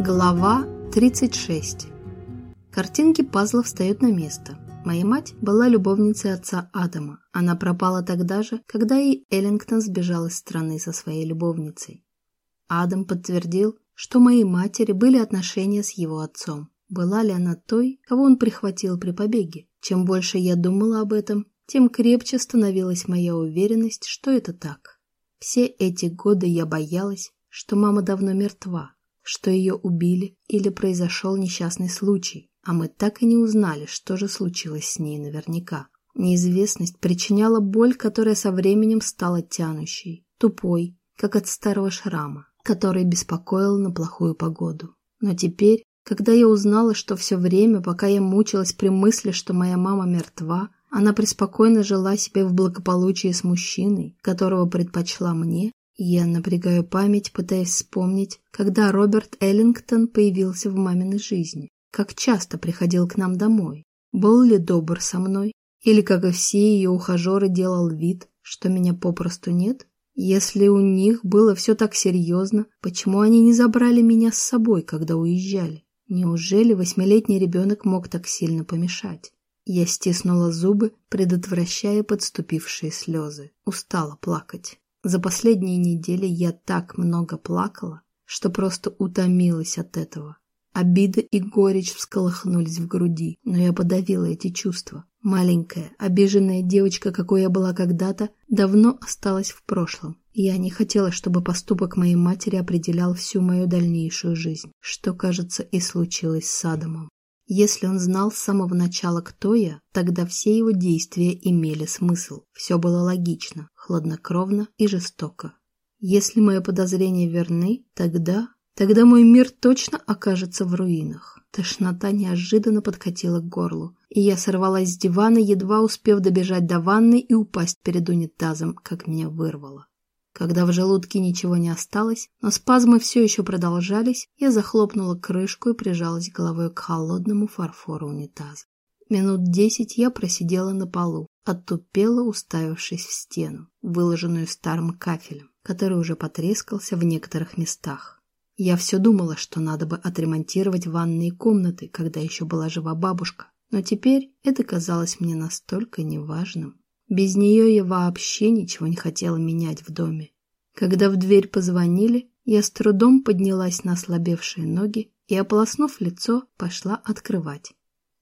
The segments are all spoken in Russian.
Глава 36 Картинки пазла встают на место. Моя мать была любовницей отца Адама. Она пропала тогда же, когда и Эллингтон сбежал из страны со своей любовницей. Адам подтвердил, что моей матери были отношения с его отцом. Была ли она той, кого он прихватил при побеге? Чем больше я думала об этом, тем крепче становилась моя уверенность, что это так. Все эти годы я боялась, что мама давно мертва, что ее убили или произошел несчастный случай, а мы так и не узнали, что же случилось с ней наверняка. Неизвестность причиняла боль, которая со временем стала тянущей, тупой, как от старого шрама, который беспокоил на плохую погоду. Но теперь, когда я узнала, что все время, пока я мучилась при мысли, что моя мама мертва, она преспокойно жила себе в благополучии с мужчиной, которого предпочла мне, я напрягаю память, пытаясь вспомнить, когда Роберт Эллингтон появился в маминой жизни, как часто приходил к нам домой, был ли добр со мной, или, как и все ее ухажеры, делал вид, что меня попросту нет. Если у них было все так серьезно, почему они не забрали меня с собой, когда уезжали? Неужели восьмилетний ребенок мог так сильно помешать? Я стиснула зубы, предотвращая подступившие слезы. Устала плакать. За последние недели я так много плакала, что просто утомилась от этого. Обида и горечь всколыхнулись в груди, но я подавила эти чувства. Маленькая, обиженная девочка, какой я была когда-то, давно осталась в прошлом. Я не хотела, чтобы поступок моей матери определял всю мою дальнейшую жизнь, что, кажется, и случилось с Адамом. Если он знал с самого начала, кто я, тогда все его действия имели смысл. Все было логично, хладнокровно и жестоко. Если мои подозрения верны, тогда... Тогда мой мир точно окажется в руинах. Тошнота неожиданно подкатила к горлу, и я сорвалась с дивана, едва успев добежать до ванны и упасть перед унитазом, как меня вырвало. Когда в желудке ничего не осталось, но спазмы все еще продолжались, я захлопнула крышку и прижалась головой к холодному фарфору унитаза. Минут десять я просидела на полу, оттупела, уставившись в стену, выложенную старым кафелем, который уже потрескался в некоторых местах. Я все думала, что надо бы отремонтировать ванные комнаты, когда еще была жива бабушка, но теперь это казалось мне настолько неважным. Без нее я вообще ничего не хотела менять в доме. Когда в дверь позвонили, я с трудом поднялась на ослабевшие ноги и, ополоснув лицо, пошла открывать.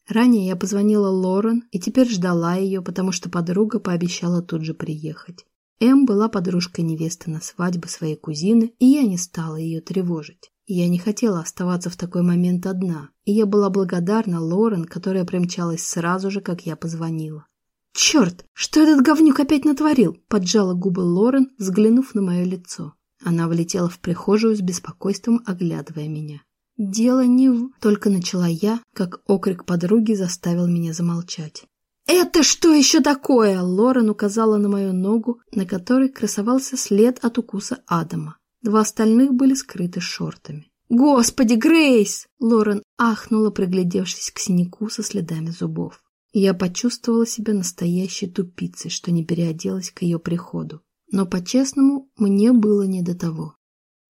Ранее я позвонила Лорен и теперь ждала ее, потому что подруга пообещала тут же приехать. Эм была подружкой невесты на свадьбе своей кузины, и я не стала ее тревожить. Я не хотела оставаться в такой момент одна, и я была благодарна Лорен, которая примчалась сразу же, как я позвонила. «Черт! Что этот говнюк опять натворил?» – поджала губы Лорен, взглянув на мое лицо. Она влетела в прихожую с беспокойством, оглядывая меня. «Дело не в...» – только начала я, как окрик подруги заставил меня замолчать. «Это что еще такое?» – Лорен указала на мою ногу, на которой красовался след от укуса Адама. Два остальных были скрыты шортами. «Господи, Грейс!» – Лорен ахнула, приглядевшись к синяку со следами зубов. Я почувствовала себя настоящей тупицей, что не переоделась к ее приходу. Но, по-честному, мне было не до того.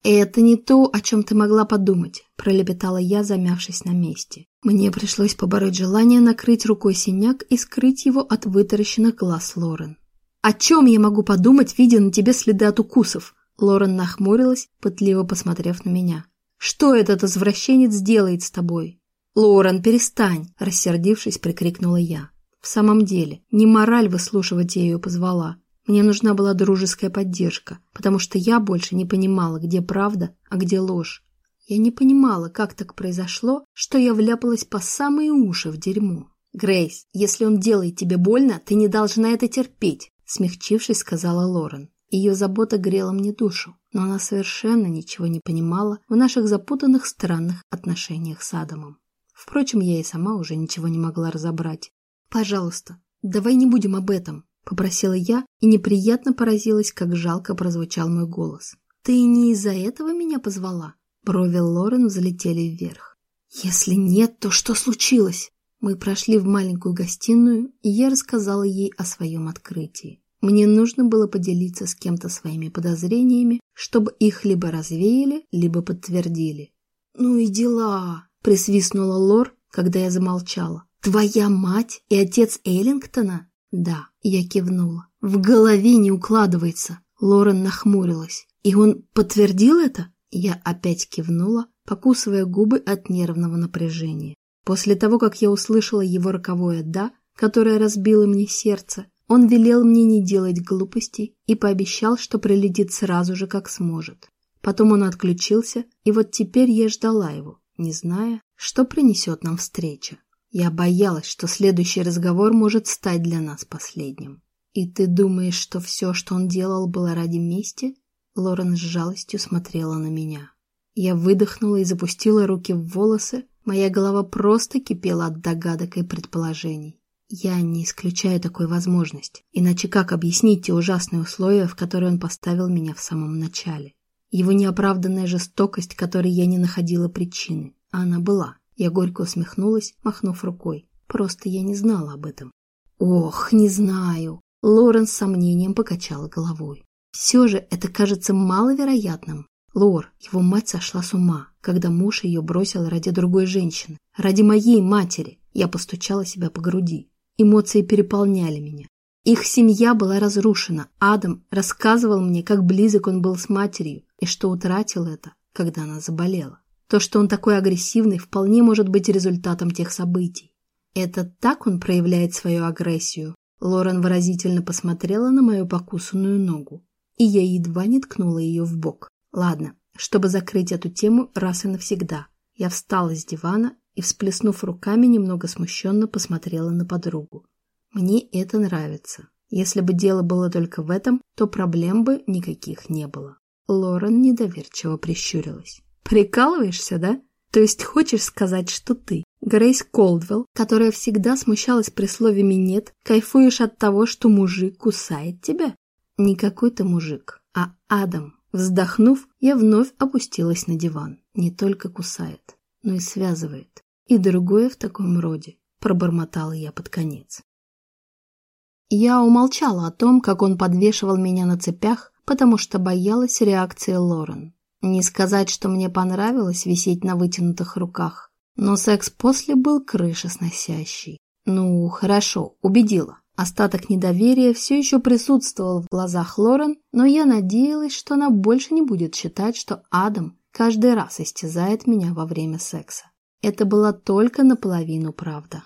«Это не то, о чем ты могла подумать», – пролепетала я, замявшись на месте. Мне пришлось побороть желание накрыть рукой синяк и скрыть его от вытаращенных глаз Лорен. «О чем я могу подумать, видя на тебе следы от укусов?» Лорен нахмурилась, пытливо посмотрев на меня. «Что этот извращенец делает с тобой?» «Лорен, перестань!» – рассердившись, прикрикнула я. В самом деле, не мораль выслушивать я ее позвала. Мне нужна была дружеская поддержка, потому что я больше не понимала, где правда, а где ложь. Я не понимала, как так произошло, что я вляпалась по самые уши в дерьмо. «Грейс, если он делает тебе больно, ты не должна это терпеть», смягчившись, сказала Лорен. Ее забота грела мне душу, но она совершенно ничего не понимала в наших запутанных странных отношениях с Адамом. Впрочем, я и сама уже ничего не могла разобрать. «Пожалуйста, давай не будем об этом», — попросила я и неприятно поразилась, как жалко прозвучал мой голос. «Ты не из-за этого меня позвала?» Брови Лорен взлетели вверх. «Если нет, то что случилось?» Мы прошли в маленькую гостиную, и я рассказала ей о своем открытии. Мне нужно было поделиться с кем-то своими подозрениями, чтобы их либо развеяли, либо подтвердили. «Ну и дела!» — присвистнула Лор, когда я замолчала. «Твоя мать и отец Эллингтона?» «Да», — я кивнула. «В голове не укладывается». Лорен нахмурилась. «И он подтвердил это?» Я опять кивнула, покусывая губы от нервного напряжения. После того, как я услышала его роковое «да», которое разбило мне сердце, он велел мне не делать глупостей и пообещал, что прилетит сразу же, как сможет. Потом он отключился, и вот теперь я ждала его, не зная, что принесет нам встреча. Я боялась, что следующий разговор может стать для нас последним. «И ты думаешь, что все, что он делал, было ради мести?» Лорен с жалостью смотрела на меня. Я выдохнула и запустила руки в волосы, моя голова просто кипела от догадок и предположений. Я не исключаю такой возможности, иначе как объяснить те ужасные условия, в которые он поставил меня в самом начале? Его неоправданная жестокость, которой я не находила причины, а она была. Я горько усмехнулась, махнув рукой. Просто я не знала об этом. Ох, не знаю. Лорен с сомнением покачала головой. Все же это кажется маловероятным. Лор, его мать сошла с ума, когда муж ее бросил ради другой женщины. Ради моей матери. Я постучала себя по груди. Эмоции переполняли меня. Их семья была разрушена. Адам рассказывал мне, как близок он был с матерью и что утратил это, когда она заболела. То, что он такой агрессивный, вполне может быть результатом тех событий. Это так он проявляет свою агрессию. Лорен выразительно посмотрела на мою покусанную ногу и я едва не ткнула ее в бок. Ладно, чтобы закрыть эту тему раз и навсегда, я встала с дивана и, всплеснув руками, немного смущенно посмотрела на подругу. Мне это нравится. Если бы дело было только в этом, то проблем бы никаких не было. Лорен недоверчиво прищурилась. «Прикалываешься, да? То есть хочешь сказать, что ты, Грейс Колдвелл, которая всегда смущалась при слове «минет», кайфуешь от того, что мужик кусает тебя? Не какой-то мужик, а Адам. Вздохнув, я вновь опустилась на диван. Не только кусает, но и связывает. И другое в таком роде, пробормотала я под конец. Я умолчала о том, как он подвешивал меня на цепях, потому что боялась реакции Лорен. Не сказать, что мне понравилось висеть на вытянутых руках, но секс после был крышесносящий. Ну, хорошо, убедила. Остаток недоверия все еще присутствовал в глазах Лорен, но я надеялась, что она больше не будет считать, что Адам каждый раз истязает меня во время секса. Это была только наполовину правда.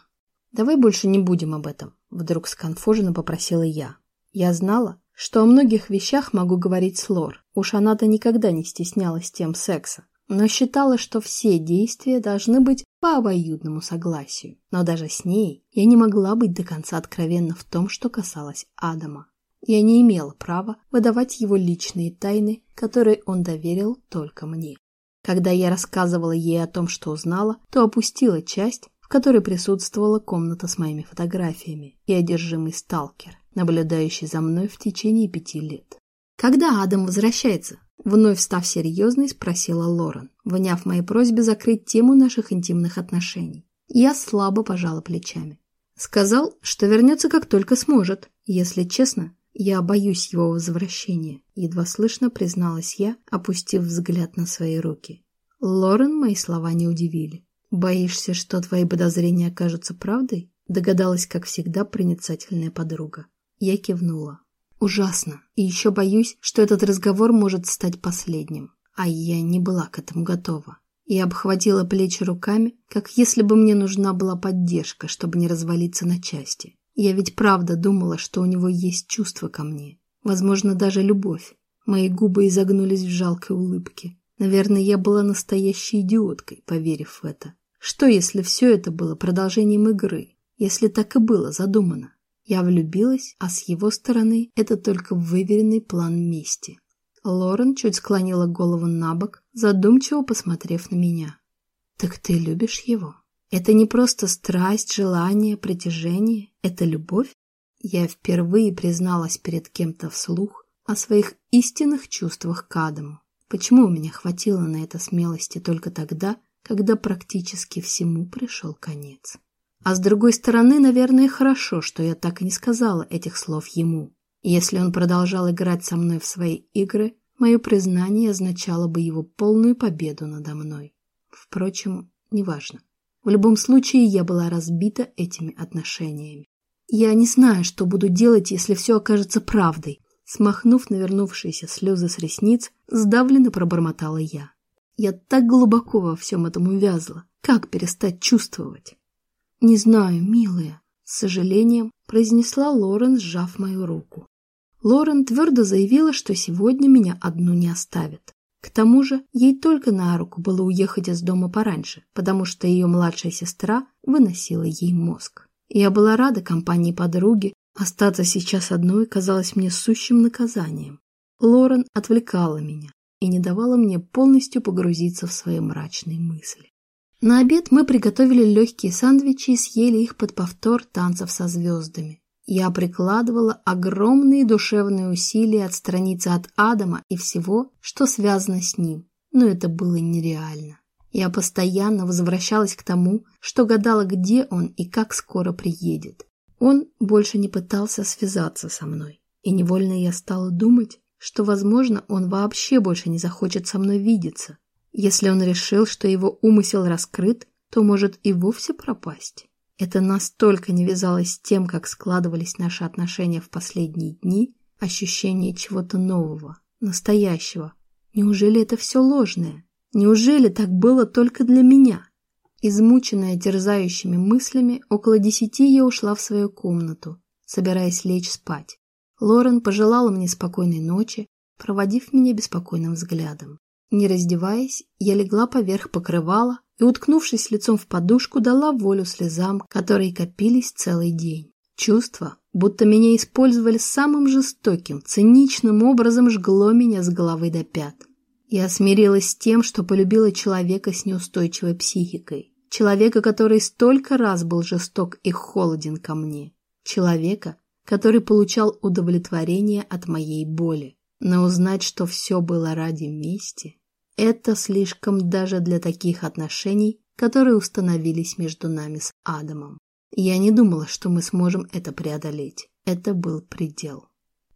«Давай больше не будем об этом», — вдруг сконфуженно попросила я. Я знала, что о многих вещах могу говорить с Лор. Уж она-то никогда не стеснялась тем секса но считала, что все действия должны быть по обоюдному согласию. Но даже с ней я не могла быть до конца откровенна в том, что касалось Адама. Я не имела права выдавать его личные тайны, которые он доверил только мне. Когда я рассказывала ей о том, что узнала, то опустила часть, которой присутствовала комната с моими фотографиями и одержимый сталкер, наблюдающий за мной в течение пяти лет. «Когда Адам возвращается?» Вновь став серьезной, спросила Лорен, вняв моей просьбе закрыть тему наших интимных отношений. Я слабо пожала плечами. Сказал, что вернется как только сможет. Если честно, я боюсь его возвращения, едва слышно призналась я, опустив взгляд на свои руки. Лорен мои слова не удивили. «Боишься, что твои подозрения окажутся правдой?» Догадалась, как всегда, проницательная подруга. Я кивнула. Ужасно. И еще боюсь, что этот разговор может стать последним. А я не была к этому готова. Я обхватила плечи руками, как если бы мне нужна была поддержка, чтобы не развалиться на части. Я ведь правда думала, что у него есть чувство ко мне. Возможно, даже любовь. Мои губы изогнулись в жалкой улыбке. Наверное, я была настоящей идиоткой, поверив в это. Что, если все это было продолжением игры? Если так и было задумано? Я влюбилась, а с его стороны это только выверенный план мести. Лорен чуть склонила голову на бок, задумчиво посмотрев на меня. «Так ты любишь его? Это не просто страсть, желание, притяжение, это любовь?» Я впервые призналась перед кем-то вслух о своих истинных чувствах к Адаму. Почему у меня хватило на это смелости только тогда, когда практически всему пришел конец? А с другой стороны, наверное, хорошо, что я так и не сказала этих слов ему. Если он продолжал играть со мной в свои игры, мое признание означало бы его полную победу надо мной. Впрочем, неважно. В любом случае, я была разбита этими отношениями. Я не знаю, что буду делать, если все окажется правдой. Смахнув навернувшиеся слезы с ресниц, сдавленно пробормотала я. Я так глубоко во всем этом увязла. Как перестать чувствовать? Не знаю, милая, с сожалением произнесла Лорен, сжав мою руку. Лорен твердо заявила, что сегодня меня одну не оставит. К тому же ей только на руку было уехать из дома пораньше, потому что ее младшая сестра выносила ей мозг. Я была рада компании подруги, остаться сейчас одной казалось мне сущим наказанием. Лорен отвлекала меня и не давала мне полностью погрузиться в свои мрачные мысли. На обед мы приготовили легкие сэндвичи и съели их под повтор танцев со звездами. Я прикладывала огромные душевные усилия отстраниться от Адама и всего, что связано с ним, но это было нереально. Я постоянно возвращалась к тому, что гадала, где он и как скоро приедет. Он больше не пытался связаться со мной, и невольно я стала думать, что, возможно, он вообще больше не захочет со мной видеться, если он решил, что его умысел раскрыт, то может и вовсе пропасть. Это настолько не вязалось с тем, как складывались наши отношения в последние дни, ощущение чего-то нового, настоящего. Неужели это все ложное? Неужели так было только для меня? Измученная терзающими мыслями, около десяти я ушла в свою комнату, собираясь лечь спать. Лорен пожелала мне спокойной ночи, проводив меня беспокойным взглядом. Не раздеваясь, я легла поверх покрывала и, уткнувшись лицом в подушку, дала волю слезам, которые копились целый день. Чувство, будто меня использовали самым жестоким, циничным образом, жгло меня с головы до пят. Я смирилась с тем, что полюбила человека с неустойчивой психикой, человека, который столько раз был жесток и холоден ко мне, человека, который получал удовлетворение от моей боли. Но узнать, что все было ради мести, это слишком даже для таких отношений, которые установились между нами с Адамом. Я не думала, что мы сможем это преодолеть. Это был предел.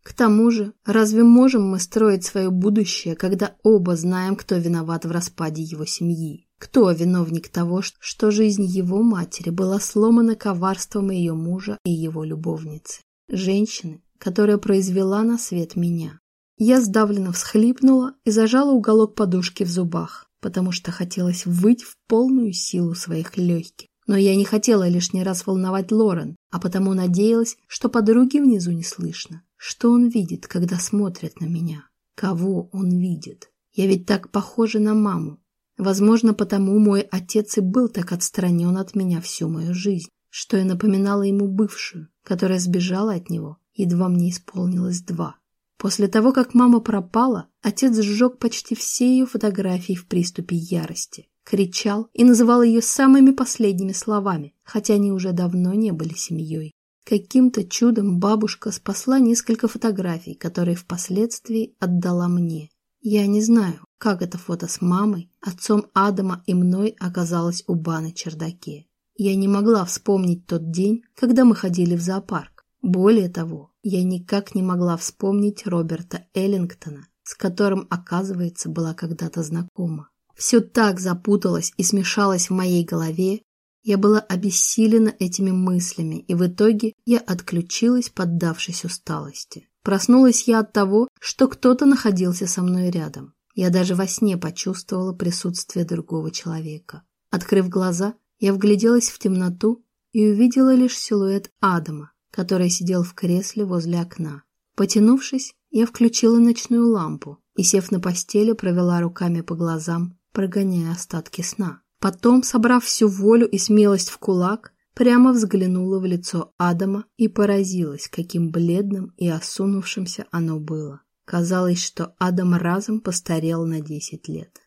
К тому же, разве можем мы строить свое будущее, когда оба знаем, кто виноват в распаде его семьи? Кто виновник того, что жизнь его матери была сломана коварством ее мужа и его любовницы? Женщины, которая произвела на свет меня. Я сдавленно всхлипнула и зажала уголок подушки в зубах, потому что хотелось выть в полную силу своих легких. Но я не хотела лишний раз волновать Лорен, а потому надеялась, что подруги внизу не слышно. Что он видит, когда смотрит на меня? Кого он видит? Я ведь так похожа на маму. Возможно, потому мой отец и был так отстранен от меня всю мою жизнь, что я напоминала ему бывшую, которая сбежала от него, едва мне исполнилось два. После того, как мама пропала, отец сжег почти все ее фотографии в приступе ярости, кричал и называл ее самыми последними словами, хотя они уже давно не были семьей. Каким-то чудом бабушка спасла несколько фотографий, которые впоследствии отдала мне. Я не знаю, как это фото с мамой, отцом Адама и мной оказалось у Ба на чердаке. Я не могла вспомнить тот день, когда мы ходили в зоопарк. Более того, я никак не могла вспомнить Роберта Эллингтона, с которым, оказывается, была когда-то знакома. Все так запуталось и смешалось в моей голове, я была обессилена этими мыслями, и в итоге я отключилась, поддавшись усталости. Проснулась я от того, что кто-то находился со мной рядом. Я даже во сне почувствовала присутствие другого человека. Открыв глаза, я вгляделась в темноту и увидела лишь силуэт Адама, который сидел в кресле возле окна. Потянувшись, я включила ночную лампу и, сев на постели, провела руками по глазам, прогоняя остатки сна. Потом, собрав всю волю и смелость в кулак, прямо взглянула в лицо Адама и поразилась, каким бледным и осунувшимся оно было. Казалось, что Адам разом постарел на десять лет.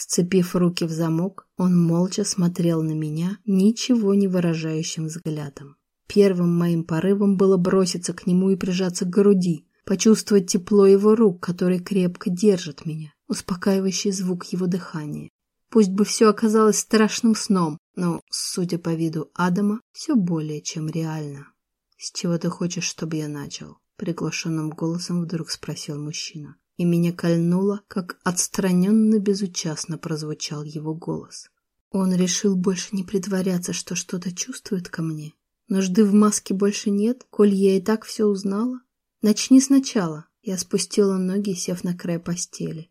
Сцепив руки в замок, он молча смотрел на меня ничего не выражающим взглядом. Первым моим порывом было броситься к нему и прижаться к груди, почувствовать тепло его рук, которые крепко держат меня, успокаивающий звук его дыхания. Пусть бы все оказалось страшным сном, но, судя по виду Адама, все более чем реально. «С чего ты хочешь, чтобы я начал?» Приглашенным голосом вдруг спросил мужчина. И меня кольнуло, как отстраненно безучастно прозвучал его голос. Он решил больше не притворяться, что что-то чувствует ко мне. Нужды в маске больше нет, коль я и так все узнала. Начни сначала. Я спустила ноги, сев на край постели.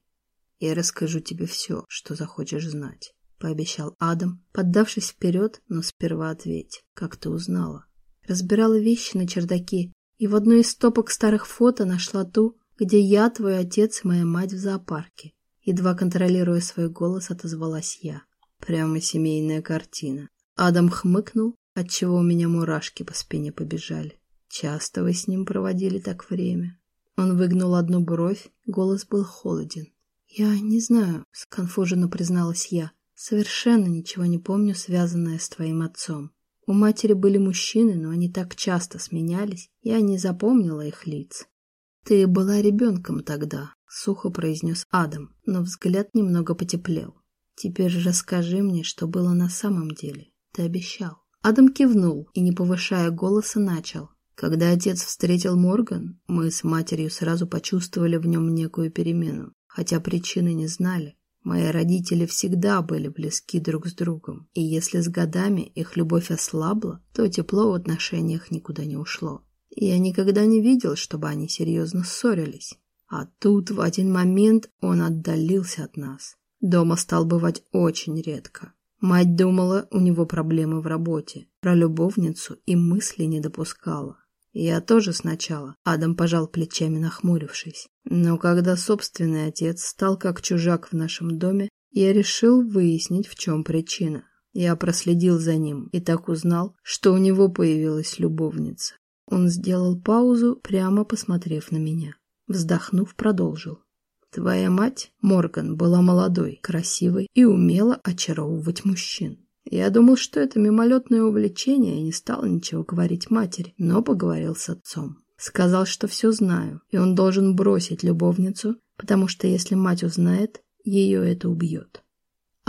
Я расскажу тебе все, что захочешь знать, пообещал Адам, поддавшись вперед, но сперва ответь, как ты узнала. Разбирала вещи на чердаке, и в одной из стопок старых фото нашла ту, где я, твой отец и моя мать в зоопарке. Едва контролируя свой голос, отозвалась я. Прямо семейная картина. Адам хмыкнул, отчего у меня мурашки по спине побежали. Часто вы с ним проводили так время? Он выгнул одну бровь, голос был холоден. Я не знаю, сконфуженно призналась я. Совершенно ничего не помню, связанное с твоим отцом. У матери были мужчины, но они так часто сменялись, я не запомнила их лиц. «Ты была ребенком тогда», — сухо произнес Адам, но взгляд немного потеплел. «Теперь расскажи мне, что было на самом деле. Ты обещал». Адам кивнул и, не повышая голоса, начал. Когда отец встретил Морган, мы с матерью сразу почувствовали в нем некую перемену, хотя причины не знали. Мои родители всегда были близки друг с другом, и если с годами их любовь ослабла, то тепло в отношениях никуда не ушло. Я никогда не видел, чтобы они серьезно ссорились. А тут в один момент он отдалился от нас. Дома стал бывать очень редко. Мать думала, у него проблемы в работе. Про любовницу и мысли не допускала. Я тоже сначала. Адам пожал плечами, нахмурившись. Но когда собственный отец стал как чужак в нашем доме, я решил выяснить, в чем причина. Я проследил за ним и так узнал, что у него появилась любовница. Он сделал паузу, прямо посмотрев на меня. Вздохнув, продолжил. Твоя мать, Морган, была молодой, красивой и умела очаровывать мужчин. Я думал, что это мимолетное увлечение, и не стал ничего говорить матери, но поговорил с отцом. Сказал, что все знаю, и он должен бросить любовницу, потому что если мать узнает, ее это убьет.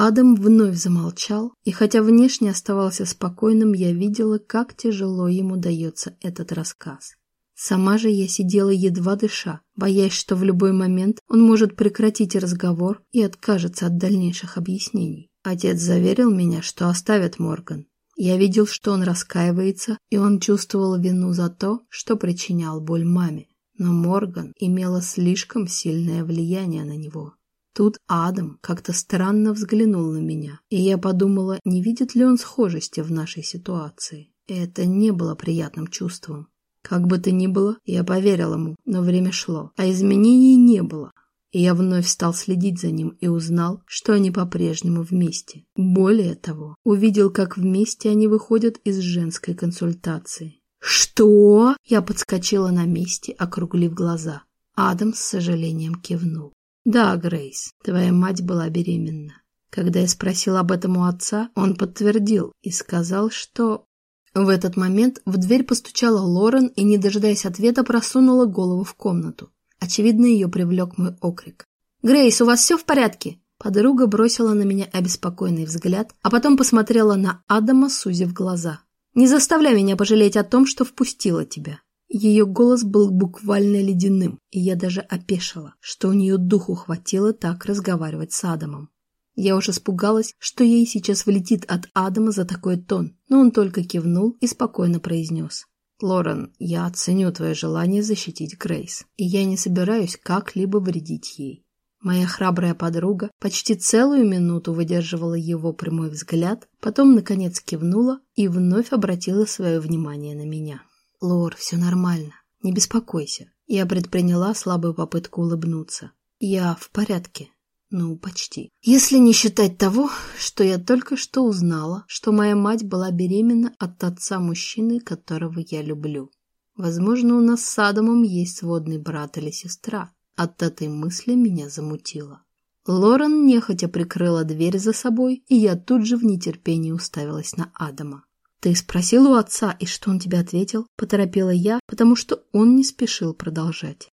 Адам вновь замолчал, и хотя внешне оставался спокойным, я видела, как тяжело ему дается этот рассказ. Сама же я сидела едва дыша, боясь, что в любой момент он может прекратить разговор и откажется от дальнейших объяснений. Отец заверил меня, что оставит Морган. Я видел, что он раскаивается, и он чувствовал вину за то, что причинял боль маме. Но Морган имела слишком сильное влияние на него. Тут Адам как-то странно взглянул на меня, и я подумала, не видит ли он схожести в нашей ситуации. Это не было приятным чувством. Как бы то ни было, я поверил ему, но время шло, а изменений не было. И я вновь стал следить за ним и узнал, что они по-прежнему вместе. Более того, увидел, как вместе они выходят из женской консультации. «Что?» Я подскочила на месте, округлив глаза. Адам с сожалением кивнул. «Да, Грейс, твоя мать была беременна. Когда я спросил об этом у отца, он подтвердил и сказал, что...» В этот момент в дверь постучала Лорен и, не дожидаясь ответа, просунула голову в комнату. Очевидно, ее привлек мой окрик. «Грейс, у вас все в порядке?» Подруга бросила на меня обеспокоенный взгляд, а потом посмотрела на Адама, сузив глаза. «Не заставляй меня пожалеть о том, что впустила тебя. Ее голос был буквально ледяным, и я даже опешила, что у нее духу хватило так разговаривать с Адамом. Я уже испугалась, что ей сейчас влетит от Адама за такой тон, но он только кивнул и спокойно произнес. «Лорен, я оценю твое желание защитить Грейс, и я не собираюсь как-либо вредить ей». Моя храбрая подруга почти целую минуту выдерживала его прямой взгляд, потом, наконец, кивнула и вновь обратила свое внимание на меня. «Лор, все нормально. Не беспокойся». Я предприняла слабую попытку улыбнуться. «Я в порядке». Ну, почти. Если не считать того, что я только что узнала, что моя мать была беременна от отца мужчины, которого я люблю. Возможно, у нас с Адамом есть сводный брат или сестра. От этой мысли меня замутило. Лорен нехотя прикрыла дверь за собой, и я тут же в нетерпении уставилась на Адама. «Ты спросил у отца, и что он тебе ответил?» – поторопила я, потому что он не спешил продолжать.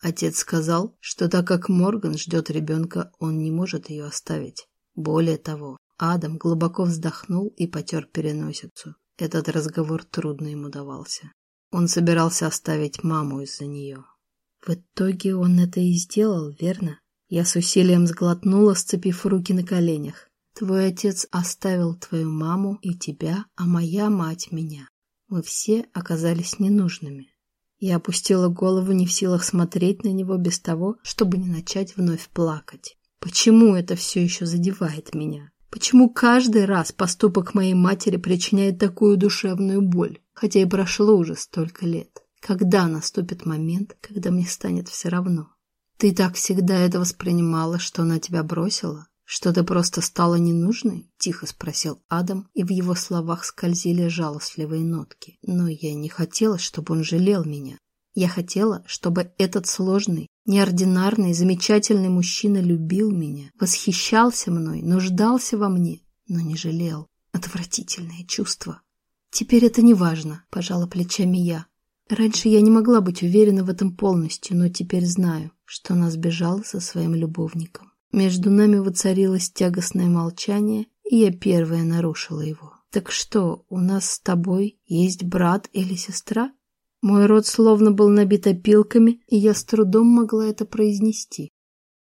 Отец сказал, что так как Морган ждет ребенка, он не может ее оставить. Более того, Адам глубоко вздохнул и потер переносицу. Этот разговор трудно ему давался. Он собирался оставить маму из-за нее. В итоге он это и сделал, верно? Я с усилием сглотнула, сцепив руки на коленях. Твой отец оставил твою маму и тебя, а моя мать меня. Мы все оказались ненужными. Я опустила голову, не в силах смотреть на него без того, чтобы не начать вновь плакать. Почему это все еще задевает меня? Почему каждый раз поступок моей матери причиняет такую душевную боль, хотя и прошло уже столько лет? Когда наступит момент, когда мне станет все равно? Ты так всегда это воспринимала, что она тебя бросила? Что ты просто стала ненужной? Тихо спросил Адам, и в его словах скользили жалостливые нотки. Но я не хотела, чтобы он жалел меня. Я хотела, чтобы этот сложный, неординарный, замечательный мужчина любил меня, восхищался мной, нуждался во мне, но не жалел. Отвратительное чувство. Теперь это не важно, пожала плечами я. Раньше я не могла быть уверена в этом полностью, но теперь знаю, что она сбежала со своим любовником. Между нами воцарилось тягостное молчание, и я первая нарушила его. «Так что, у нас с тобой есть брат или сестра?» Мой рот словно был набит опилками, и я с трудом могла это произнести.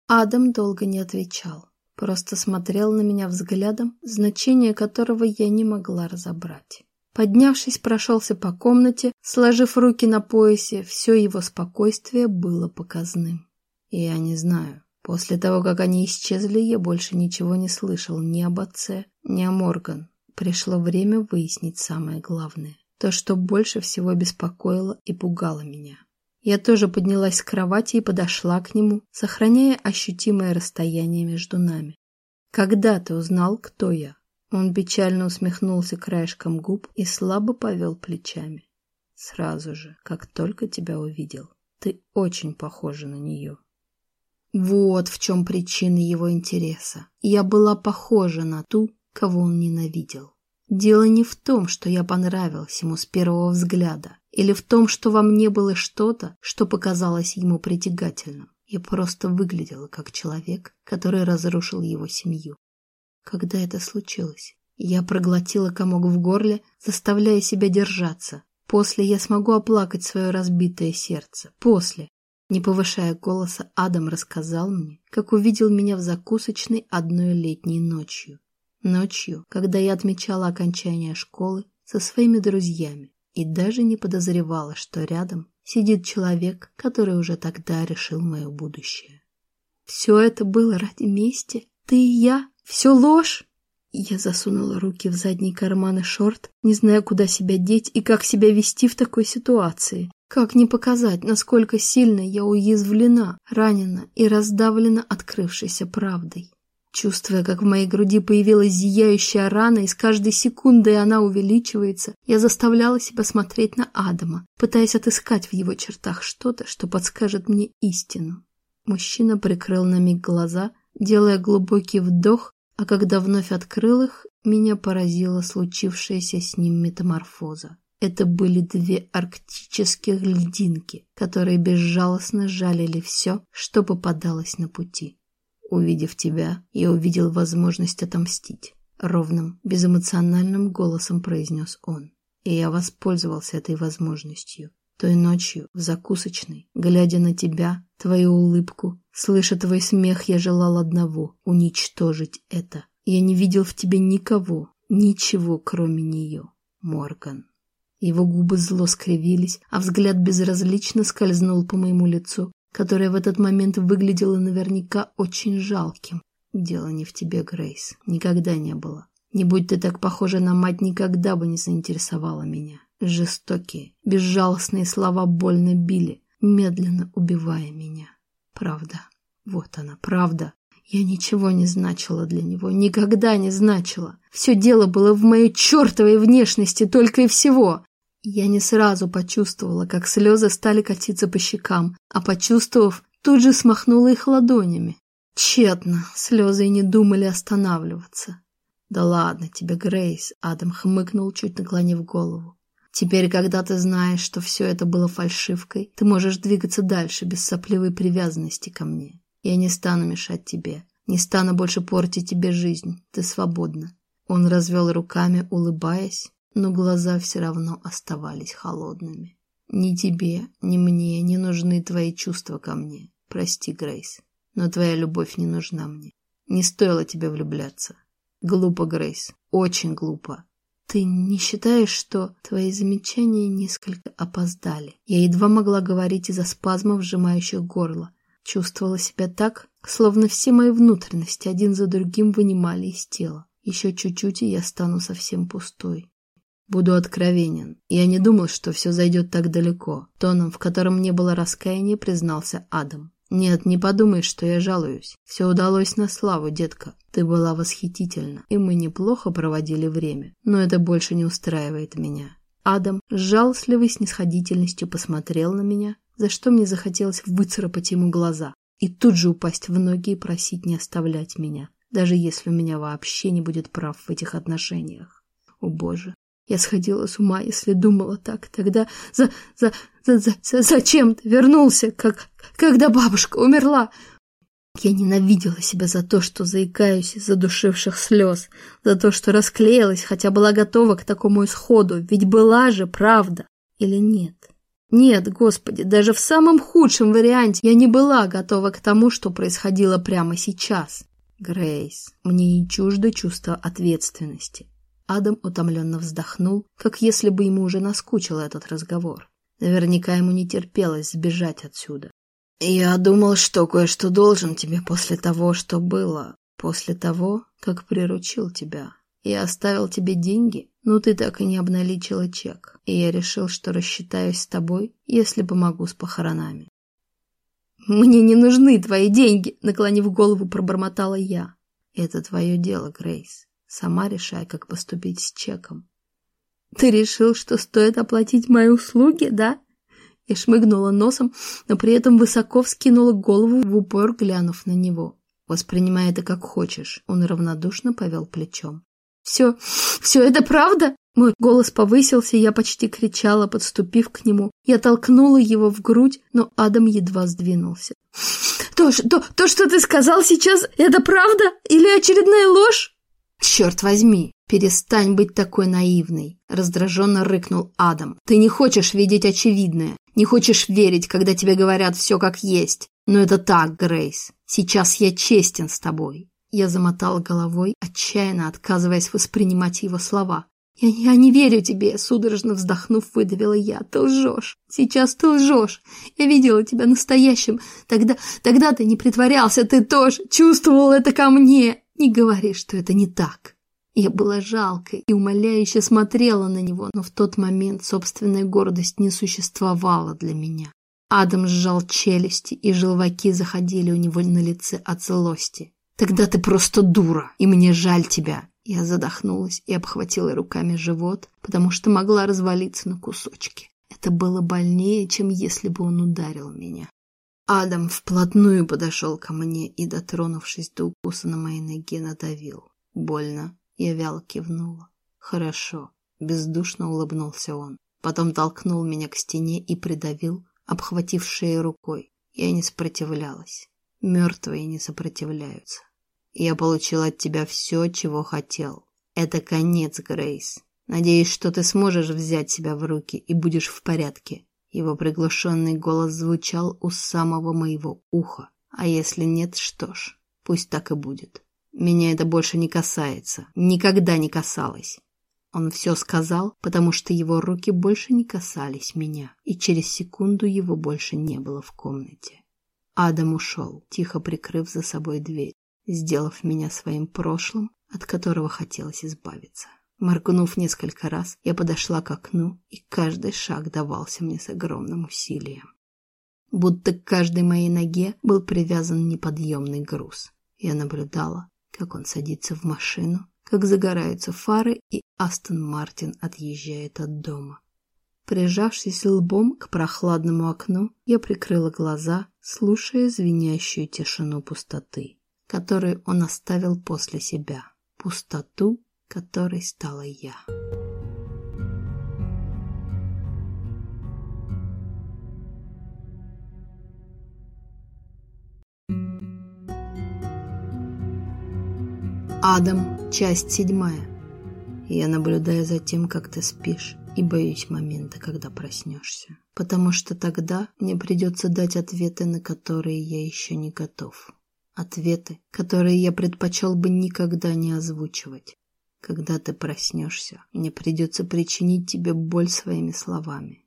Адам долго не отвечал, просто смотрел на меня взглядом, значение которого я не могла разобрать. Поднявшись, прошелся по комнате, сложив руки на поясе, все его спокойствие было показным. Я не знаю. После того, как они исчезли, я больше ничего не слышал ни об отце, ни о Морган. Пришло время выяснить самое главное то, что больше всего беспокоило и пугало меня. Я тоже поднялась с кровати и подошла к нему, сохраняя ощутимое расстояние между нами. «Когда ты узнал, кто я?» Он печально усмехнулся краешком губ и слабо повел плечами. «Сразу же, как только тебя увидел. Ты очень похожа на нее». Вот в чем причина его интереса. Я была похожа на ту, кого он ненавидел. Дело не в том, что я понравилась ему с первого взгляда, или в том, что во мне было что-то, что показалось ему притягательным. Я просто выглядела как человек, который разрушил его семью. Когда это случилось? Я проглотила комок в горле, заставляя себя держаться. После я смогу оплакать свое разбитое сердце. После. Не повышая голоса, Адам рассказал мне, как увидел меня в закусочной одной летней ночью. Ночью, когда я отмечала окончание школы со своими друзьями и даже не подозревала, что рядом сидит человек, который уже тогда решил мое будущее. Все это было ради мести? Ты и я? Все ложь? Я засунула руки в задние карманы шорт, не зная, куда себя деть и как себя вести в такой ситуации. Как не показать, насколько сильно я уязвлена, ранена и раздавлена открывшейся правдой. Чувствуя, как в моей груди появилась зияющая рана, и с каждой секундой она увеличивается, я заставляла себя смотреть на Адама, пытаясь отыскать в его чертах что-то, что подскажет мне истину. Мужчина прикрыл на миг глаза, делая глубокий вдох, а когда вновь открыл их, меня поразила случившаяся с ним метаморфоза. Это были две арктических льдинки, которые безжалостно жалили все, что попадалось на пути. Увидев тебя, я увидел возможность отомстить. Ровным, безэмоциональным голосом произнес он. И я воспользовался этой возможностью. Той ночью, в закусочной, глядя на тебя, твою улыбку, слыша твой смех, я желал одного — уничтожить это. Я не видел в тебе никого, ничего, кроме нее. Морган. Его губы зло скривились, а взгляд безразлично скользнул по моему лицу, которое в этот момент выглядело наверняка очень жалким. Дело не в тебе, Грейс. Никогда не было. Не будь ты так похожа на мать, никогда бы не заинтересовала меня. Жестокие, безжалостные слова больно били, медленно убивая меня. Правда. Вот она, правда. Я ничего не значила для него, никогда не значила. Все дело было в моей чертовой внешности только и всего. Я не сразу почувствовала, как слезы стали катиться по щекам, а почувствовав, тут же смахнула их ладонями. Тщетно, слезы и не думали останавливаться. «Да ладно тебе, Грейс», — Адам хмыкнул, чуть наклонив голову. «Теперь, когда ты знаешь, что все это было фальшивкой, ты можешь двигаться дальше без сопливой привязанности ко мне. Я не стану мешать тебе, не стану больше портить тебе жизнь, ты свободна». Он развел руками, улыбаясь, но глаза все равно оставались холодными. Ни тебе, ни мне не нужны твои чувства ко мне. Прости, Грейс, но твоя любовь не нужна мне. Не стоило тебе влюбляться. Глупо, Грейс, очень глупо. Ты не считаешь, что твои замечания несколько опоздали? Я едва могла говорить из-за спазмов, сжимающих горло. Чувствовала себя так, словно все мои внутренности один за другим вынимали из тела. Еще чуть-чуть, и я стану совсем пустой. Буду откровенен. Я не думал, что все зайдет так далеко. Тоном, в котором не было раскаяния, признался Адам. Нет, не подумай, что я жалуюсь. Все удалось на славу, детка. Ты была восхитительна, и мы неплохо проводили время. Но это больше не устраивает меня. Адам с жалостливой снисходительностью посмотрел на меня, за что мне захотелось выцарапать ему глаза и тут же упасть в ноги и просить не оставлять меня, даже если у меня вообще не будет прав в этих отношениях. О боже, я сходила с ума, если думала так. Тогда за, за, за, за, за зачем ты вернулся, как, когда бабушка умерла? Я ненавидела себя за то, что заикаюсь из задушивших слез, за то, что расклеилась, хотя была готова к такому исходу, ведь была же правда или нет? Нет, Господи, даже в самом худшем варианте я не была готова к тому, что происходило прямо сейчас. Грейс, мне не чуждо чувство ответственности. Адам утомленно вздохнул, как если бы ему уже наскучил этот разговор. Наверняка ему не терпелось сбежать отсюда. «Я думал, что кое-что должен тебе после того, что было, после того, как приручил тебя. Я оставил тебе деньги, но ты так и не обналичила чек, и я решил, что рассчитаюсь с тобой, если помогу с похоронами». «Мне не нужны твои деньги!» — наклонив голову, пробормотала я. «Это твое дело, Грейс. Сама решай, как поступить с чеком. Ты решил, что стоит оплатить мои услуги, да? Я шмыгнула носом, но при этом высоко вскинула голову в упор, глянув на него. Воспринимай это как хочешь. Он равнодушно повел плечом. Все, все это правда? Мой голос повысился, я почти кричала, подступив к нему. Я толкнула его в грудь, но Адам едва сдвинулся. То, то, то что ты сказал сейчас, это правда или очередная ложь? «Черт возьми, перестань быть такой наивной!» – раздраженно рыкнул Адам. «Ты не хочешь видеть очевидное, не хочешь верить, когда тебе говорят все как есть. Но это так, Грейс. Сейчас я честен с тобой». Я замотала головой, отчаянно отказываясь воспринимать его слова. «Я, «Я не верю тебе!» — судорожно вздохнув, выдавила я. «Ты лжешь! Сейчас ты лжешь! Я видела тебя настоящим! Тогда, тогда ты не притворялся, ты тоже чувствовал это ко мне!» Не говори, что это не так. Я была жалкой и умоляюще смотрела на него, но в тот момент собственная гордость не существовала для меня. Адам сжал челюсти, и желваки заходили у него на лице от злости. «Тогда ты просто дура, и мне жаль тебя!» Я задохнулась и обхватила руками живот, потому что могла развалиться на кусочки. Это было больнее, чем если бы он ударил меня. Адам вплотную подошел ко мне и, дотронувшись до укуса на моей ноге, надавил. Больно. Я вяло кивнула. Хорошо. Бездушно улыбнулся он. Потом толкнул меня к стене и придавил, обхватив шею рукой. Я не сопротивлялась. Мертвые не сопротивляются. Я получил от тебя все, чего хотел. Это конец, Грейс. Надеюсь, что ты сможешь взять себя в руки и будешь в порядке. Его приглушенный голос звучал у самого моего уха. А если нет, что ж, пусть так и будет. Меня это больше не касается. Никогда не касалось. Он все сказал, потому что его руки больше не касались меня, и через секунду его больше не было в комнате. Адам ушел, тихо прикрыв за собой дверь, сделав меня своим прошлым, от которого хотелось избавиться. Моргнув несколько раз, я подошла к окну, и каждый шаг давался мне с огромным усилием. Будто к каждой моей ноге был привязан неподъемный груз. Я наблюдала, как он садится в машину, как загораются фары, и Астон Мартин отъезжает от дома. Прижавшись лбом к прохладному окну, я прикрыла глаза, слушая звенящую тишину пустоты, которую он оставил после себя. Пустоту, которой стала я. Адам, часть седьмая. Я наблюдаю за тем, как ты спишь. и боюсь момента, когда проснешься. Потому что тогда мне придется дать ответы, на которые я еще не готов. Ответы, которые я предпочел бы никогда не озвучивать. Когда ты проснешься, мне придется причинить тебе боль своими словами.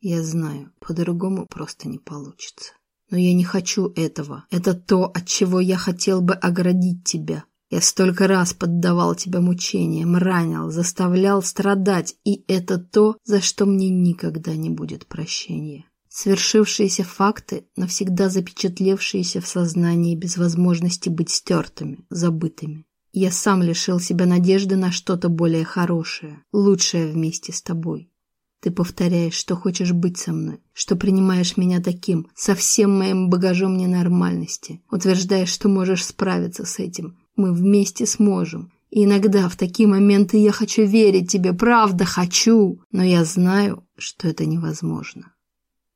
Я знаю, по-другому просто не получится. Но я не хочу этого. Это то, от чего я хотел бы оградить тебя. Я столько раз поддавал тебя мучениям, ранил, заставлял страдать, и это то, за что мне никогда не будет прощения. Свершившиеся факты, навсегда запечатлевшиеся в сознании без возможности быть стертыми, забытыми. Я сам лишил себя надежды на что-то более хорошее, лучшее вместе с тобой. Ты повторяешь, что хочешь быть со мной, что принимаешь меня таким, со всем моим багажом ненормальности, утверждаешь, что можешь справиться с этим. Мы вместе сможем. И иногда в такие моменты я хочу верить тебе, правда хочу, но я знаю, что это невозможно.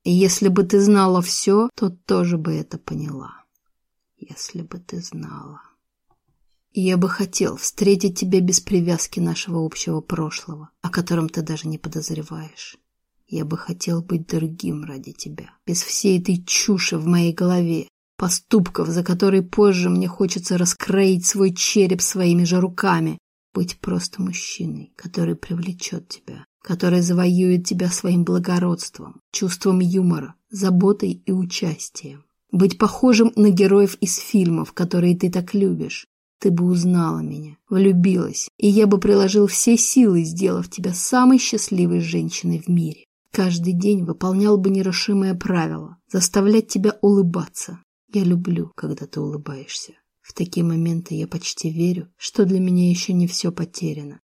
И если бы ты знала все, то тоже бы это поняла. Если бы ты знала. Я бы хотел встретить тебя без привязки нашего общего прошлого, о котором ты даже не подозреваешь. Я бы хотел быть другим ради тебя, без всей этой чуши в моей голове, поступков, за которые позже мне хочется раскроить свой череп своими же руками, быть просто мужчиной, который привлечет тебя, который завоюет тебя своим благородством, чувством юмора, заботой и участием. Быть похожим на героев из фильмов, которые ты так любишь, ты бы узнала меня, влюбилась, и я бы приложил все силы, сделав тебя самой счастливой женщиной в мире. Каждый день выполнял бы нерушимое правило – заставлять тебя улыбаться. Я люблю, когда ты улыбаешься. В такие моменты я почти верю, что для меня еще не все потеряно.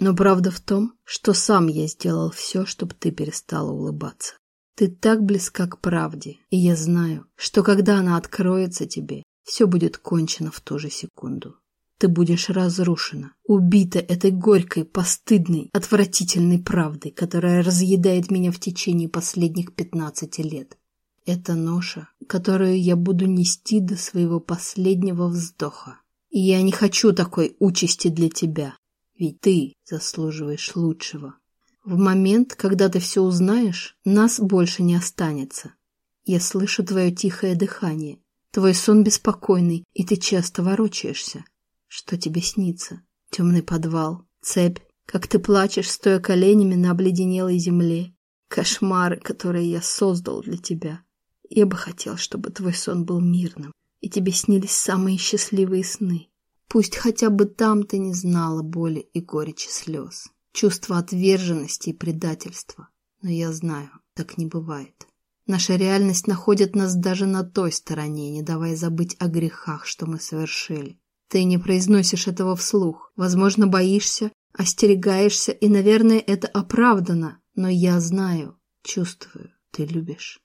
Но правда в том, что сам я сделал все, чтобы ты перестала улыбаться. Ты так близка к правде, и я знаю, что когда она откроется тебе, все будет кончено в ту же секунду. Ты будешь разрушена, убита этой горькой, постыдной, отвратительной правдой, которая разъедает меня в течение последних пятнадцати лет. Это ноша, которую я буду нести до своего последнего вздоха. И я не хочу такой участи для тебя, ведь ты заслуживаешь лучшего. В момент, когда ты все узнаешь, нас больше не останется. Я слышу твое тихое дыхание, Твой сон беспокойный, и ты часто ворочаешься. Что тебе снится? Темный подвал, цепь, как ты плачешь, стоя коленями на обледенелой земле. Кошмары, которые я создал для тебя. Я бы хотел, чтобы твой сон был мирным, и тебе снились самые счастливые сны. Пусть хотя бы там ты не знала боли и горечи слез, чувства отверженности и предательства. Но я знаю, так не бывает. Наша реальность находит нас даже на той стороне, не давая забыть о грехах, что мы совершили. Ты не произносишь этого вслух. Возможно, боишься, остерегаешься, и, наверное, это оправдано. Но я знаю, чувствую, ты любишь.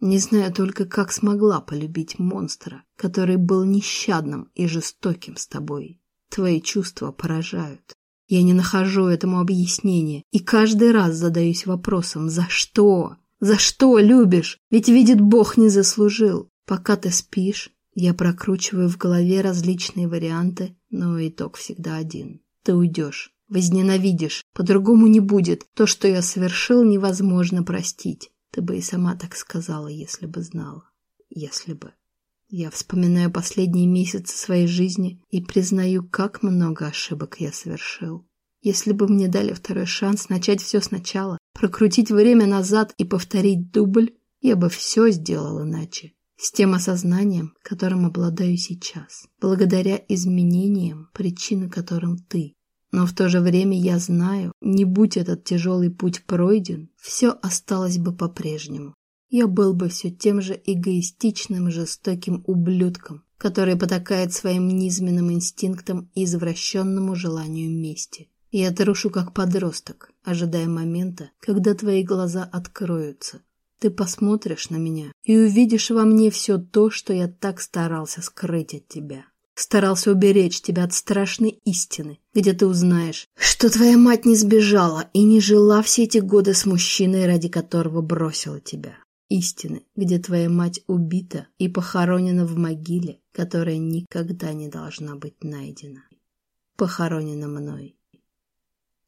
Не знаю только, как смогла полюбить монстра, который был нещадным и жестоким с тобой. Твои чувства поражают. Я не нахожу этому объяснения и каждый раз задаюсь вопросом «За что?». За что любишь? Ведь, видит Бог, не заслужил. Пока ты спишь, я прокручиваю в голове различные варианты, но итог всегда один. Ты уйдешь, возненавидишь, по-другому не будет. То, что я совершил, невозможно простить. Ты бы и сама так сказала, если бы знала. Если бы. Я вспоминаю последние месяцы своей жизни и признаю, как много ошибок я совершил. Если бы мне дали второй шанс начать все сначала, прокрутить время назад и повторить дубль, я бы все сделал иначе. С тем осознанием, которым обладаю сейчас, благодаря изменениям, причины которым ты. Но в то же время я знаю, не будь этот тяжелый путь пройден, все осталось бы по-прежнему. Я был бы все тем же эгоистичным, жестоким ублюдком, который потакает своим низменным инстинктам и извращенному желанию мести. Я трушу как подросток, ожидая момента, когда твои глаза откроются. Ты посмотришь на меня и увидишь во мне все то, что я так старался скрыть от тебя. Старался уберечь тебя от страшной истины, где ты узнаешь, что твоя мать не сбежала и не жила все эти годы с мужчиной, ради которого бросила тебя. Истины, где твоя мать убита и похоронена в могиле, которая никогда не должна быть найдена. Похоронена мной.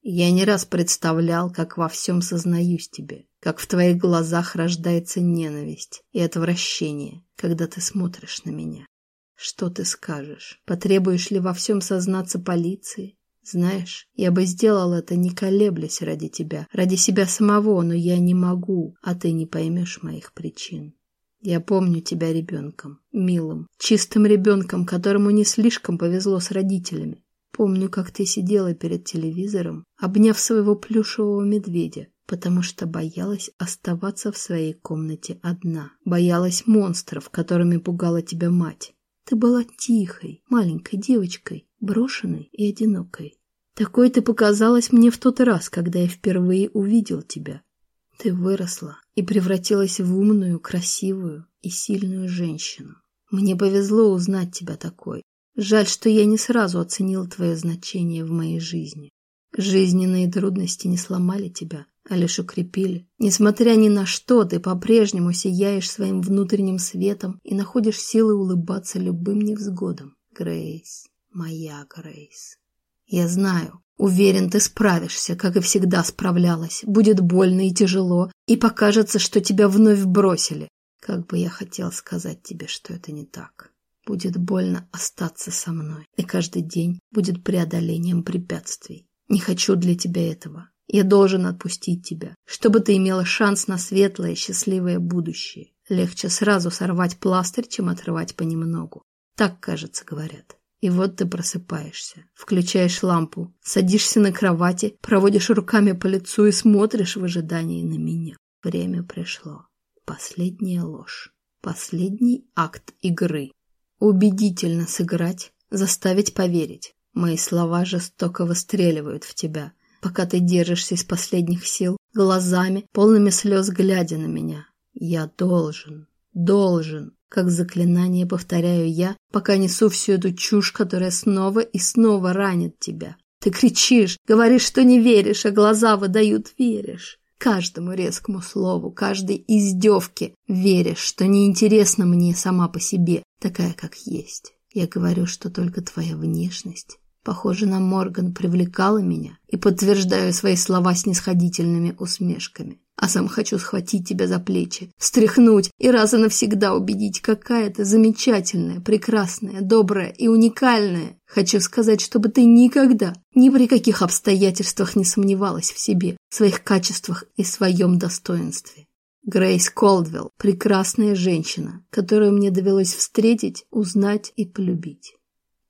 Я не раз представлял, как во всем сознаюсь тебе, как в твоих глазах рождается ненависть и отвращение, когда ты смотришь на меня. Что ты скажешь? Потребуешь ли во всем сознаться полиции? Знаешь, я бы сделал это, не колеблясь ради тебя, ради себя самого, но я не могу, а ты не поймешь моих причин. Я помню тебя ребенком, милым, чистым ребенком, которому не слишком повезло с родителями. Помню, как ты сидела перед телевизором, обняв своего плюшевого медведя, потому что боялась оставаться в своей комнате одна. Боялась монстров, которыми пугала тебя мать. Ты была тихой, маленькой девочкой, брошенной и одинокой. Такой ты показалась мне в тот раз, когда я впервые увидел тебя. Ты выросла и превратилась в умную, красивую и сильную женщину. Мне повезло узнать тебя такой, Жаль, что я не сразу оценил твое значение в моей жизни. Жизненные трудности не сломали тебя, а лишь укрепили. Несмотря ни на что, ты по-прежнему сияешь своим внутренним светом и находишь силы улыбаться любым невзгодам. Грейс, моя Грейс. Я знаю, уверен, ты справишься, как и всегда справлялась. Будет больно и тяжело, и покажется, что тебя вновь бросили. Как бы я хотел сказать тебе, что это не так. Будет больно остаться со мной, и каждый день будет преодолением препятствий. Не хочу для тебя этого. Я должен отпустить тебя, чтобы ты имела шанс на светлое, счастливое будущее. Легче сразу сорвать пластырь, чем отрывать понемногу. Так, кажется, говорят. И вот ты просыпаешься, включаешь лампу, садишься на кровати, проводишь руками по лицу и смотришь в ожидании на меня. Время пришло. Последняя ложь. Последний акт игры. Убедительно сыграть, заставить поверить. Мои слова жестоко выстреливают в тебя, пока ты держишься из последних сил, глазами, полными слез глядя на меня. Я должен, должен, как заклинание повторяю я, пока несу всю эту чушь, которая снова и снова ранит тебя. Ты кричишь, говоришь, что не веришь, а глаза выдают веришь. Каждому резкому слову, каждой издевке веришь, что неинтересна мне сама по себе, такая, как есть. Я говорю, что только твоя внешность, похожа на Морган, привлекала меня и подтверждаю свои слова снисходительными усмешками а сам хочу схватить тебя за плечи, встряхнуть и раз и навсегда убедить, какая ты замечательная, прекрасная, добрая и уникальная. Хочу сказать, чтобы ты никогда, ни при каких обстоятельствах не сомневалась в себе, в своих качествах и своем достоинстве. Грейс Колдвелл – прекрасная женщина, которую мне довелось встретить, узнать и полюбить.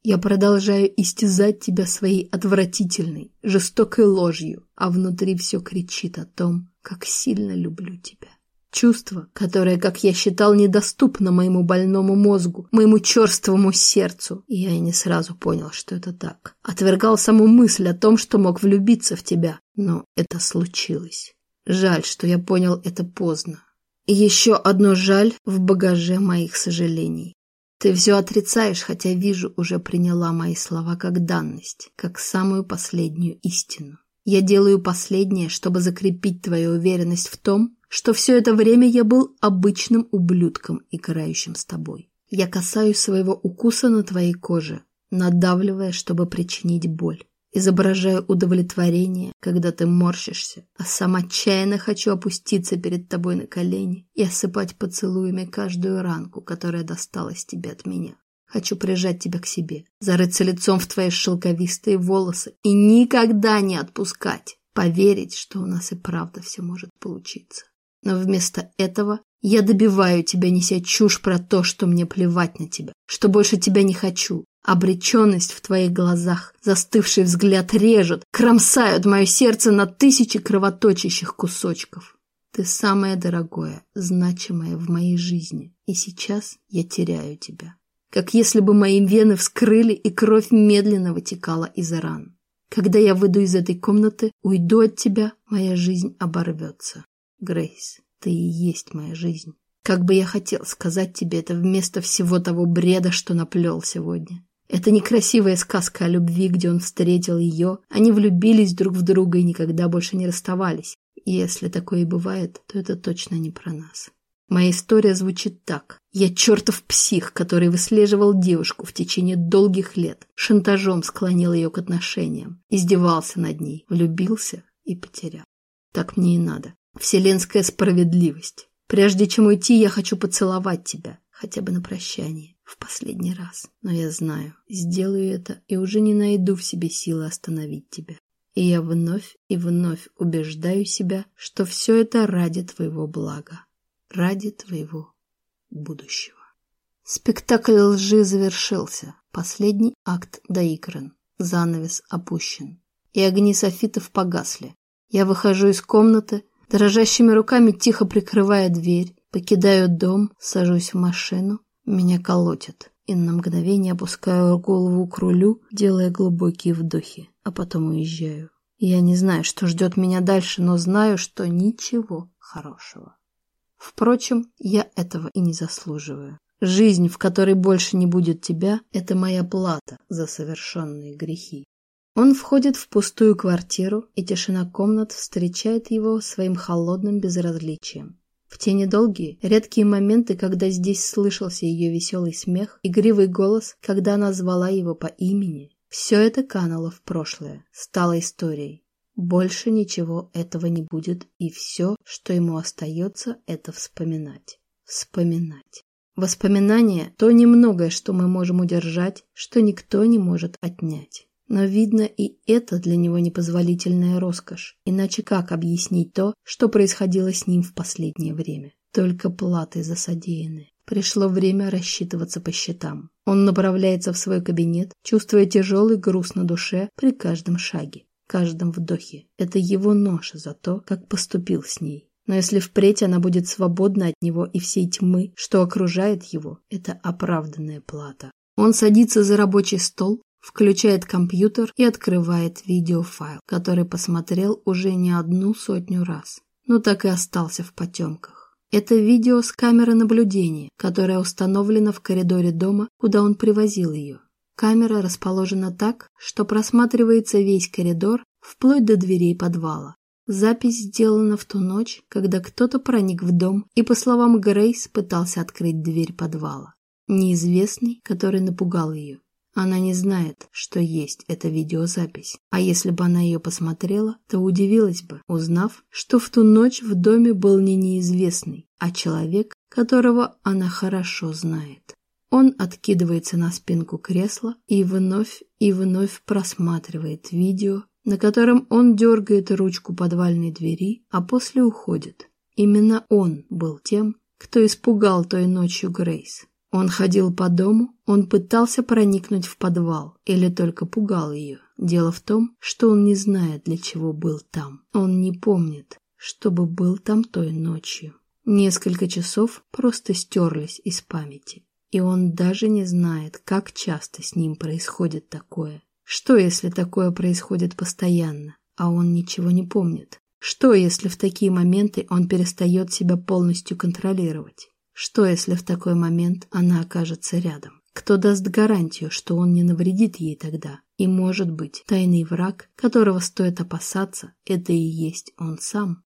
Я продолжаю истязать тебя своей отвратительной, жестокой ложью, а внутри все кричит о том, как сильно люблю тебя. Чувство, которое, как я считал, недоступно моему больному мозгу, моему черствому сердцу. И я и не сразу понял, что это так. Отвергал саму мысль о том, что мог влюбиться в тебя. Но это случилось. Жаль, что я понял это поздно. И еще одно жаль в багаже моих сожалений. Ты все отрицаешь, хотя вижу, уже приняла мои слова как данность, как самую последнюю истину. Я делаю последнее, чтобы закрепить твою уверенность в том, что все это время я был обычным ублюдком, играющим с тобой. Я касаюсь своего укуса на твоей коже, надавливая, чтобы причинить боль. Изображаю удовлетворение, когда ты морщишься, а сам отчаянно хочу опуститься перед тобой на колени и осыпать поцелуями каждую ранку, которая досталась тебе от меня. Хочу прижать тебя к себе, зарыться лицом в твои шелковистые волосы и никогда не отпускать. Поверить, что у нас и правда все может получиться. Но вместо этого я добиваю тебя, неся чушь про то, что мне плевать на тебя, что больше тебя не хочу. Обреченность в твоих глазах, застывший взгляд режет, кромсают мое сердце на тысячи кровоточащих кусочков. Ты самое дорогое, значимое в моей жизни, и сейчас я теряю тебя как если бы мои вены вскрыли и кровь медленно вытекала из ран. Когда я выйду из этой комнаты, уйду от тебя, моя жизнь оборвется. Грейс, ты и есть моя жизнь. Как бы я хотел сказать тебе это вместо всего того бреда, что наплел сегодня. Это некрасивая сказка о любви, где он встретил ее, они влюбились друг в друга и никогда больше не расставались. Если такое и бывает, то это точно не про нас. Моя история звучит так. Я чертов псих, который выслеживал девушку в течение долгих лет, шантажом склонил ее к отношениям, издевался над ней, влюбился и потерял. Так мне и надо. Вселенская справедливость. Прежде чем уйти, я хочу поцеловать тебя, хотя бы на прощание, в последний раз. Но я знаю, сделаю это и уже не найду в себе силы остановить тебя. И я вновь и вновь убеждаю себя, что все это ради твоего блага, ради твоего будущего. Спектакль лжи завершился. Последний акт доигран. Занавес опущен. И огни софитов погасли. Я выхожу из комнаты, дрожащими руками тихо прикрывая дверь, покидаю дом, сажусь в машину. Меня колотит. И на мгновение опускаю голову к рулю, делая глубокие вдохи, а потом уезжаю. Я не знаю, что ждет меня дальше, но знаю, что ничего хорошего. Впрочем, я этого и не заслуживаю. Жизнь, в которой больше не будет тебя, это моя плата за совершенные грехи. Он входит в пустую квартиру, и тишина комнат встречает его своим холодным безразличием. В те недолгие, редкие моменты, когда здесь слышался ее веселый смех, игривый голос, когда она звала его по имени, все это кануло в прошлое, стало историей. Больше ничего этого не будет, и все, что ему остается, это вспоминать. Вспоминать. Воспоминания – то немногое, что мы можем удержать, что никто не может отнять. Но, видно, и это для него непозволительная роскошь. Иначе как объяснить то, что происходило с ним в последнее время? Только платы за содеянное. Пришло время рассчитываться по счетам. Он направляется в свой кабинет, чувствуя тяжелый груз на душе при каждом шаге каждом вдохе. Это его ноша за то, как поступил с ней. Но если впредь она будет свободна от него и всей тьмы, что окружает его, это оправданная плата. Он садится за рабочий стол, включает компьютер и открывает видеофайл, который посмотрел уже не одну сотню раз, но так и остался в потемках. Это видео с камеры наблюдения, которая установлена в коридоре дома, куда он привозил ее. Камера расположена так, что просматривается весь коридор вплоть до дверей подвала. Запись сделана в ту ночь, когда кто-то проник в дом и, по словам Грейс, пытался открыть дверь подвала. Неизвестный, который напугал ее. Она не знает, что есть эта видеозапись. А если бы она ее посмотрела, то удивилась бы, узнав, что в ту ночь в доме был не неизвестный, а человек, которого она хорошо знает. Он откидывается на спинку кресла и вновь и вновь просматривает видео, на котором он дергает ручку подвальной двери, а после уходит. Именно он был тем, кто испугал той ночью Грейс. Он ходил по дому, он пытался проникнуть в подвал или только пугал ее. Дело в том, что он не знает, для чего был там. Он не помнит, чтобы был там той ночью. Несколько часов просто стерлись из памяти. И он даже не знает, как часто с ним происходит такое. Что, если такое происходит постоянно, а он ничего не помнит? Что, если в такие моменты он перестает себя полностью контролировать? Что, если в такой момент она окажется рядом? Кто даст гарантию, что он не навредит ей тогда? И, может быть, тайный враг, которого стоит опасаться, это и есть он сам.